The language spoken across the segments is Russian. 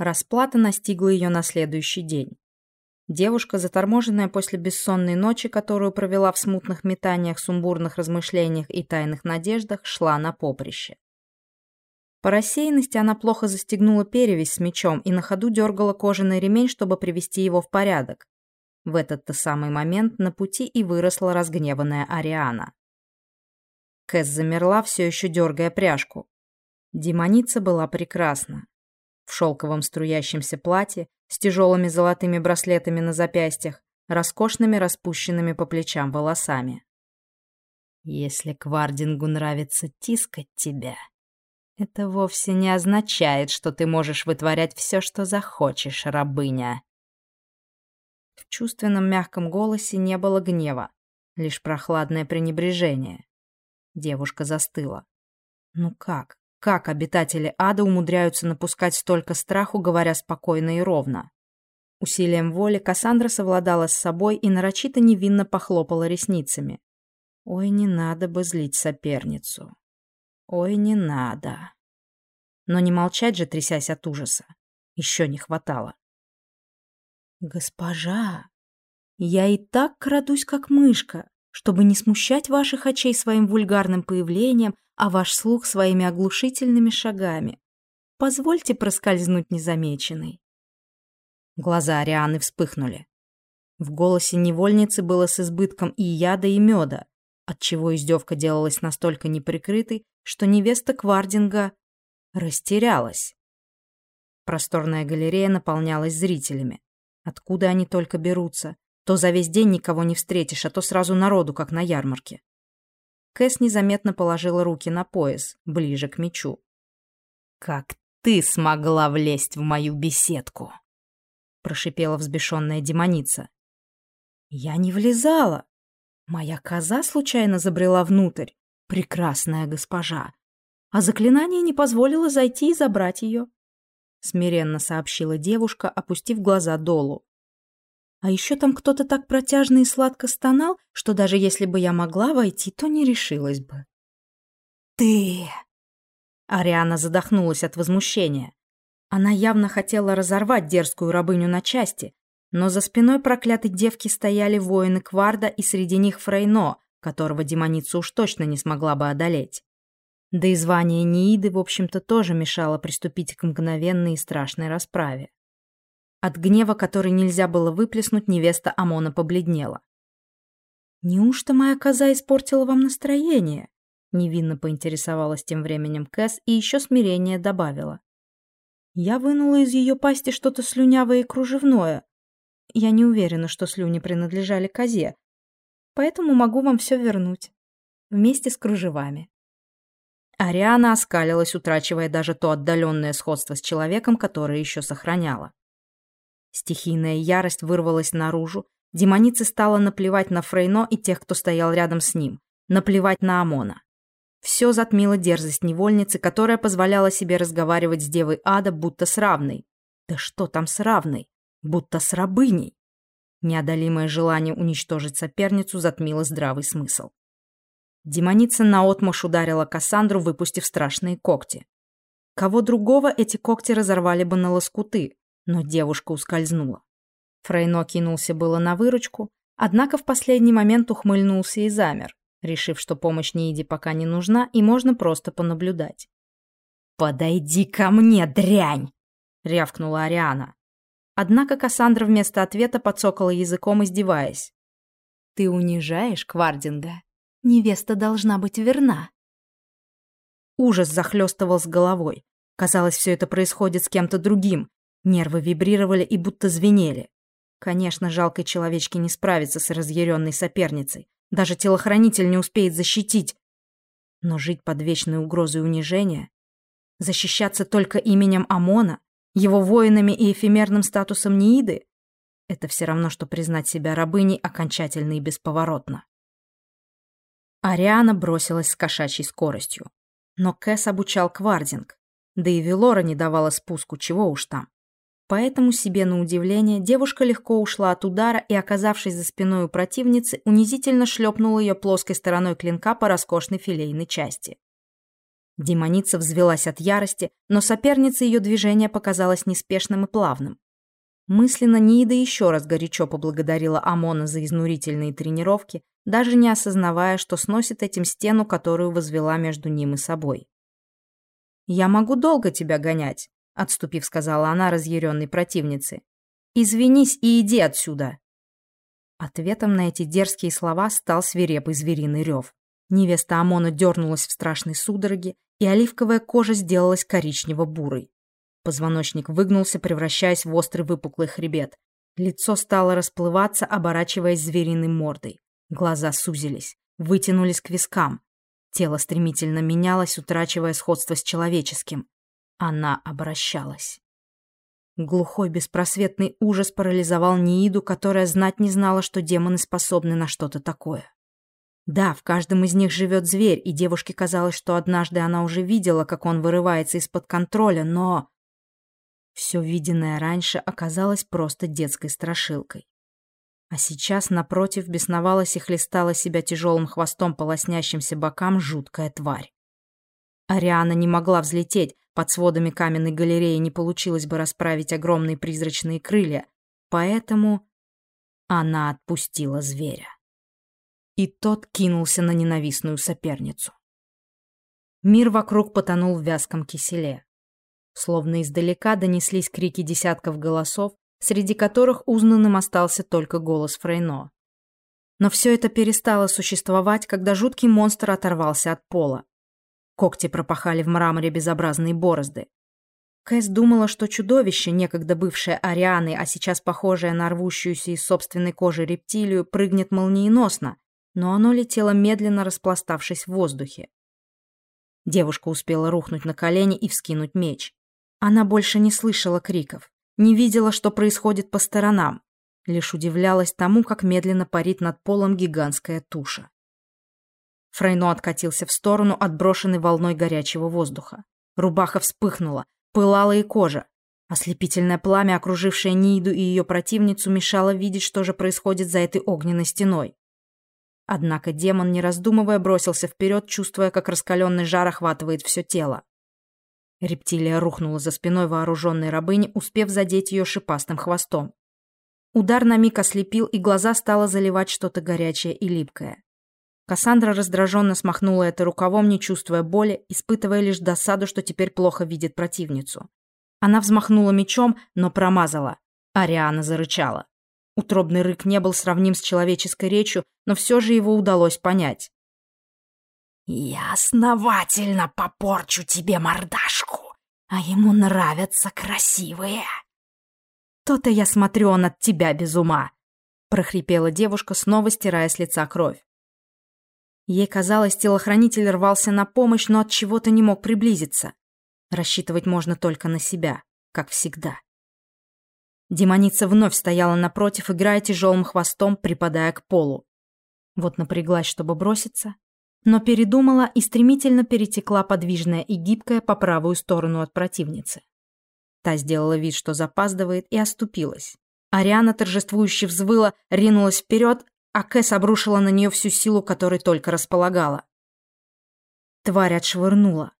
Расплата настигла ее на следующий день. Девушка, заторможенная после бессонной ночи, которую провела в смутных метаниях, сумбурных размышлениях и тайных надеждах, шла на поприще. По рассеянности она плохо застегнула перевязь с мечом и на ходу дергала кожаный ремень, чтобы привести его в порядок. В этот-то самый момент на пути и выросла разгневанная Ариана. Кэс замерла, все еще дергая пряжку. Демоница была прекрасна. В шелковом струящемся платье, с тяжелыми золотыми браслетами на запястьях, роскошными распущенными по плечам волосами. «Если Квардингу нравится тискать тебя, это вовсе не означает, что ты можешь вытворять все, что захочешь, рабыня». В чувственном мягком голосе не было гнева, лишь прохладное пренебрежение. Девушка застыла. Ну как? Как обитатели ада умудряются напускать столько страху, говоря спокойно и ровно? Усилием воли Кассандра совладала с собой и нарочито невинно похлопала ресницами. Ой, не надо бы злить соперницу. Ой, не надо. Но не молчать же, трясясь от ужаса. Еще не хватало. «Госпожа, я и так крадусь, как мышка, чтобы не смущать ваших очей своим вульгарным появлением, а ваш слух своими оглушительными шагами. Позвольте проскользнуть незамеченной. Глаза Арианы вспыхнули. В голосе невольницы было с избытком и яда, и меда, отчего издевка делалась настолько неприкрытой, что невеста Квардинга растерялась. Просторная галерея наполнялась зрителями. Откуда они только берутся? То за весь день никого не встретишь, а то сразу народу, как на ярмарке. Кэс незаметно положила руки на пояс, ближе к мечу. «Как ты смогла влезть в мою беседку?» прошипела взбешенная демоница. «Я не влезала. Моя коза случайно забрела внутрь, прекрасная госпожа, а заклинание не позволило зайти и забрать ее», смиренно сообщила девушка, опустив глаза долу. А еще там кто-то так протяжно и сладко стонал, что даже если бы я могла войти, то не решилась бы. «Ты...» Ариана задохнулась от возмущения. Она явно хотела разорвать дерзкую рабыню на части, но за спиной проклятой девки стояли воины Кварда и среди них Фрейно, которого демоница уж точно не смогла бы одолеть. Да и звание Нииды, в общем-то, тоже мешало приступить к мгновенной и страшной расправе. От гнева, который нельзя было выплеснуть, невеста Амона побледнела. «Неужто моя коза испортила вам настроение?» Невинно поинтересовалась тем временем Кэс и еще смирение добавила. «Я вынула из ее пасти что-то слюнявое и кружевное. Я не уверена, что слюни принадлежали козе, поэтому могу вам все вернуть. Вместе с кружевами». Ариана оскалилась, утрачивая даже то отдаленное сходство с человеком, которое еще сохраняла. Стихийная ярость вырвалась наружу. Демонице стало наплевать на Фрейно и тех, кто стоял рядом с ним. Наплевать на Амона. Все затмило дерзость невольницы, которая позволяла себе разговаривать с девой ада, будто с равной. Да что там с равной? Будто с рабыней. Неодолимое желание уничтожить соперницу затмило здравый смысл. Демоница наотмашь ударила Кассандру, выпустив страшные когти. Кого другого эти когти разорвали бы на лоскуты, но девушка ускользнула. Фрейно кинулся было на выручку, однако в последний момент ухмыльнулся и замер, решив, что помощь Нииде пока не нужна и можно просто понаблюдать. «Подойди ко мне, дрянь!» — рявкнула Ариана. Однако Кассандра вместо ответа подсокала языком, издеваясь. «Ты унижаешь Квардинга? Невеста должна быть верна». Ужас захлестывал с головой. Казалось, все это происходит с кем-то другим, Нервы вибрировали и будто звенели. Конечно, жалкой человечке не справиться с разъяренной соперницей. Даже телохранитель не успеет защитить. Но жить под вечной угрозой унижения, защищаться только именем Амона, его воинами и эфемерным статусом Нииды, это все равно, что признать себя рабыней окончательно и бесповоротно. Ариана бросилась с кошачьей скоростью. Но Кэс обучал Квардинг, да и Велора не давала спуску, чего уж там. Поэтому себе на удивление девушка легко ушла от удара и, оказавшись за спиной у противницы, унизительно шлепнула ее плоской стороной клинка по роскошной филейной части. Демоница взвелась от ярости, но сопернице ее движение показалось неспешным и плавным. Мысленно Нида еще раз горячо поблагодарила Амона за изнурительные тренировки, даже не осознавая, что сносит этим стену, которую возвела между ним и собой. «Я могу долго тебя гонять», — отступив, сказала она разъяренной противнице. «Извинись и иди отсюда». Ответом на эти дерзкие слова стал свирепый звериный рев. Невеста Амона дернулась в страшной судороге, и оливковая кожа сделалась коричнево-бурой. Позвоночник выгнулся, превращаясь в острый выпуклый хребет. Лицо стало расплываться, оборачиваясь звериной мордой. Глаза сузились, вытянулись к вискам. Тело стремительно менялось, утрачивая сходство с человеческим. Она обращалась. Глухой беспросветный ужас парализовал Нииду, которая знать не знала, что демоны способны на что-то такое. Да, в каждом из них живет зверь, и девушке казалось, что однажды она уже видела, как он вырывается из-под контроля, но... Все виденное раньше оказалось просто детской страшилкой. А сейчас, напротив, бесновалась и хлестала себя тяжелым хвостом по лоснящимся бокам жуткая тварь. Ариана не могла взлететь, под сводами каменной галереи не получилось бы расправить огромные призрачные крылья, поэтому она отпустила зверя. И тот кинулся на ненавистную соперницу. Мир вокруг потонул в вязком киселе. Словно издалека донеслись крики десятков голосов, среди которых узнанным остался только голос Фрейно. Но все это перестало существовать, когда жуткий монстр оторвался от пола. Когти пропахали в мраморе безобразные борозды. Кэс думала, что чудовище, некогда бывшее Арианой, а сейчас похожее на рвущуюся из собственной кожи рептилию, прыгнет молниеносно, но оно летело медленно, распластавшись в воздухе. Девушка успела рухнуть на колени и вскинуть меч. Она больше не слышала криков не видела, что происходит по сторонам, лишь удивлялась тому, как медленно парит над полом гигантская туша. Фрейно откатился в сторону, отброшенный волной горячего воздуха. Рубаха вспыхнула, пылала и кожа. Ослепительное пламя, окружившее Ниду и ее противницу, мешало видеть, что же происходит за этой огненной стеной. Однако демон, не раздумывая, бросился вперед, чувствуя, как раскаленный жар охватывает все тело. Рептилия рухнула за спиной вооруженной рабыни, успев задеть ее шипастым хвостом. Удар на миг ослепил, и глаза стало заливать что-то горячее и липкое. Кассандра раздраженно смахнула это рукавом, не чувствуя боли, испытывая лишь досаду, что теперь плохо видит противницу. Она взмахнула мечом, но промазала. Ариана зарычала. Утробный рык не был сравним с человеческой речью, но все же его удалось понять. Я основательно попорчу тебе мордашку, а ему нравятся красивые. То-то я смотрю, он от тебя без ума, прохрипела девушка, снова стирая с лица кровь. Ей казалось, телохранитель рвался на помощь, но от чего-то не мог приблизиться. Рассчитывать можно только на себя, как всегда. Демоница вновь стояла напротив, играя тяжелым хвостом, припадая к полу. Вот напряглась, чтобы броситься, но передумала и стремительно перетекла подвижная и гибкая по правую сторону от противницы. Та сделала вид, что запаздывает, и оступилась. Ариана торжествующе взвыла, ринулась вперед, а Кэс обрушила на нее всю силу, которой только располагала. Тварь отшвырнула.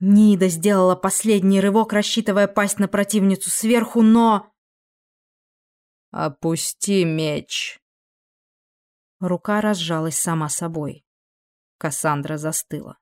Нида сделала последний рывок, рассчитывая пасть на противницу сверху, но... «Опусти меч!» Рука разжалась сама собой. Кассандра застыла.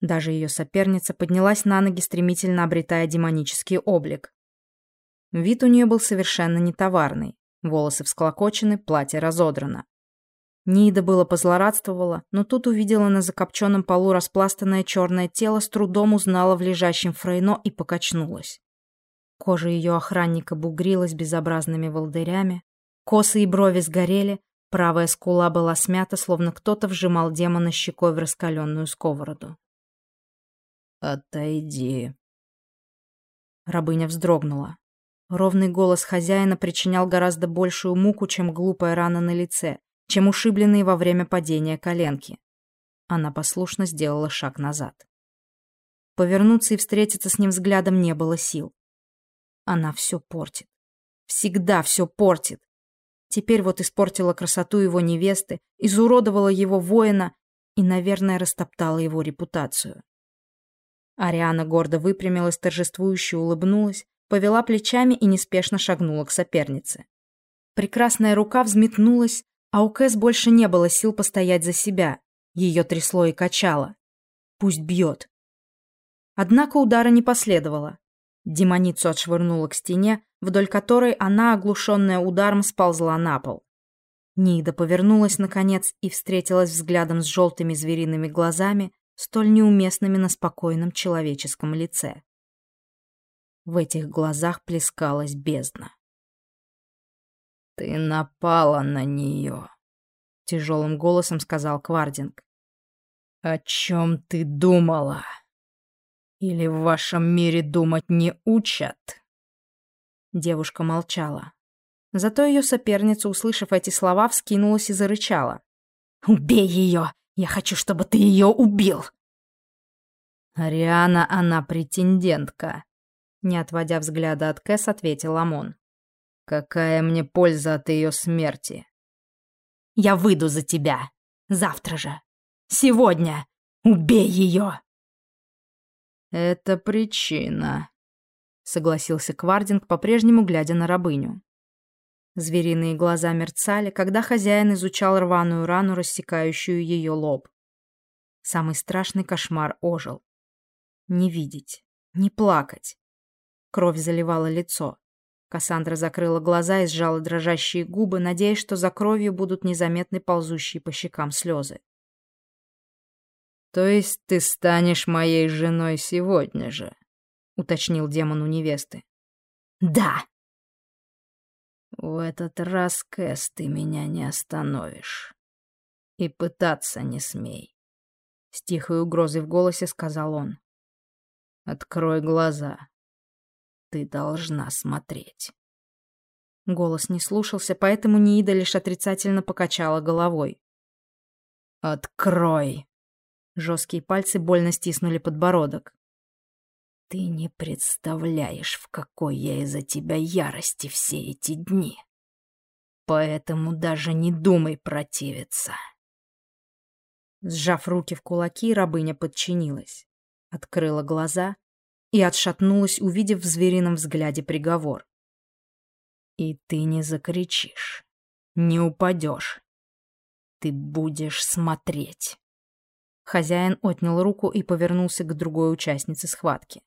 Даже ее соперница поднялась на ноги, стремительно обретая демонический облик. Вид у нее был совершенно нетоварный. Волосы всклокочены, платье разодрано. Нида было позлорадствовала, но тут увидела на закопченном полу распластанное черное тело, с трудом узнала в лежащем Фрейно и покачнулась. Кожа ее охранника бугрилась безобразными волдырями, косы и брови сгорели, Правая скула была смята, словно кто-то вжимал демона щекой в раскаленную сковороду. «Отойди». Рабыня вздрогнула. Ровный голос хозяина причинял гораздо большую муку, чем глупая рана на лице, чем ушибленные во время падения коленки. Она послушно сделала шаг назад. Повернуться и встретиться с ним взглядом не было сил. Она все портит. Всегда все портит. Теперь вот испортила красоту его невесты, изуродовала его воина и, наверное, растоптала его репутацию. Ариана гордо выпрямилась, торжествующе улыбнулась, повела плечами и неспешно шагнула к сопернице. Прекрасная рука взметнулась, а у Кэс больше не было сил постоять за себя. Ее трясло и качало. Пусть бьет. Однако удара не последовало. Демоницу отшвырнула к стене, вдоль которой она, оглушенная ударом, сползла на пол. Нида повернулась, наконец, и встретилась взглядом с желтыми звериными глазами, столь неуместными на спокойном человеческом лице. В этих глазах плескалась бездна. «Ты напала на нее», — тяжелым голосом сказал Квардинг. «О чем ты думала? Или в вашем мире думать не учат?» Девушка молчала. Зато ее соперница, услышав эти слова, вскинулась и зарычала. «Убей ее! Я хочу, чтобы ты ее убил!» «Ариана, она претендентка», — не отводя взгляда от Кэс, ответил Амон. «Какая мне польза от ее смерти?» «Я выйду за тебя. Завтра же. Сегодня. Убей ее!» «Это причина», — согласился Квардинг, по-прежнему глядя на рабыню. Звериные глаза мерцали, когда хозяин изучал рваную рану, рассекающую ее лоб. Самый страшный кошмар ожил. Не видеть, не плакать. Кровь заливала лицо. Кассандра закрыла глаза и сжала дрожащие губы, надеясь, что за кровью будут незаметны ползущие по щекам слезы. «То есть ты станешь моей женой сегодня же?» — уточнил демон у невесты. «Да!» В этот раз, Кэс, ты меня не остановишь. И пытаться не смей. С тихой угрозой в голосе сказал он. Открой глаза. Ты должна смотреть. Голос не слушался, поэтому Ниида лишь отрицательно покачала головой. «Открой!» Жесткие пальцы больно стиснули подбородок. Ты не представляешь, в какой я из-за тебя ярости все эти дни. Поэтому даже не думай противиться. Сжав руки в кулаки, рабыня подчинилась. Открыла глаза и отшатнулась, увидев в зверином взгляде приговор. И ты не закричишь, не упадешь. Ты будешь смотреть. Хозяин отнял руку и повернулся к другой участнице схватки.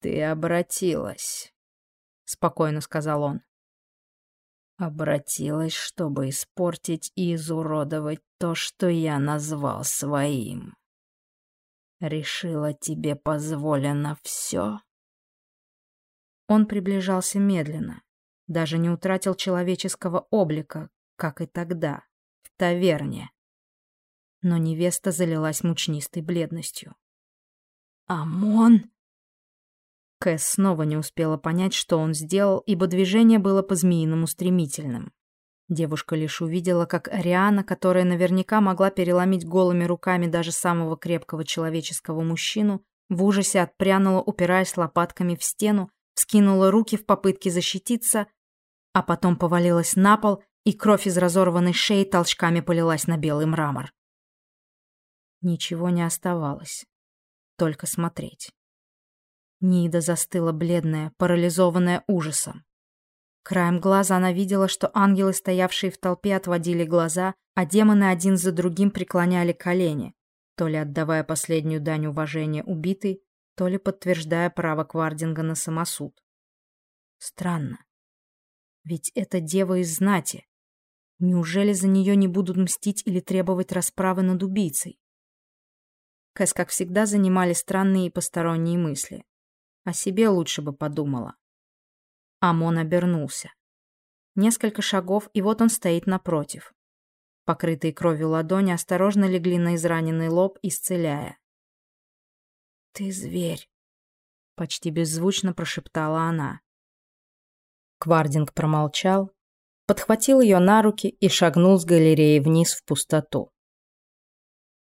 «Ты обратилась», — спокойно сказал он. «Обратилась, чтобы испортить и изуродовать то, что я назвал своим. Решила, тебе позволено все?» Он приближался медленно, даже не утратил человеческого облика, как и тогда, в таверне. Но невеста залилась мучнистой бледностью. «Амон!» Кэс снова не успела понять, что он сделал, ибо движение было по-змеиному стремительным. Девушка лишь увидела, как Ариана, которая наверняка могла переломить голыми руками даже самого крепкого человеческого мужчину, в ужасе отпрянула, упираясь лопатками в стену, вскинула руки в попытке защититься, а потом повалилась на пол, и кровь из разорванной шеи толчками полилась на белый мрамор. Ничего не оставалось. Только смотреть. Нида застыла бледная, парализованная ужасом. Краем глаза она видела, что ангелы, стоявшие в толпе, отводили глаза, а демоны один за другим преклоняли колени, то ли отдавая последнюю дань уважения убитой, то ли подтверждая право Квардинга на самосуд. Странно. Ведь это дева из знати. Неужели за нее не будут мстить или требовать расправы над убийцей? Кэс, как всегда, занимали странные и посторонние мысли. О себе лучше бы подумала. Амон обернулся. Несколько шагов, и вот он стоит напротив. Покрытые кровью ладони осторожно легли на израненный лоб, исцеляя. «Ты зверь», — почти беззвучно прошептала она. Квардинг промолчал, подхватил ее на руки и шагнул с галереи вниз в пустоту.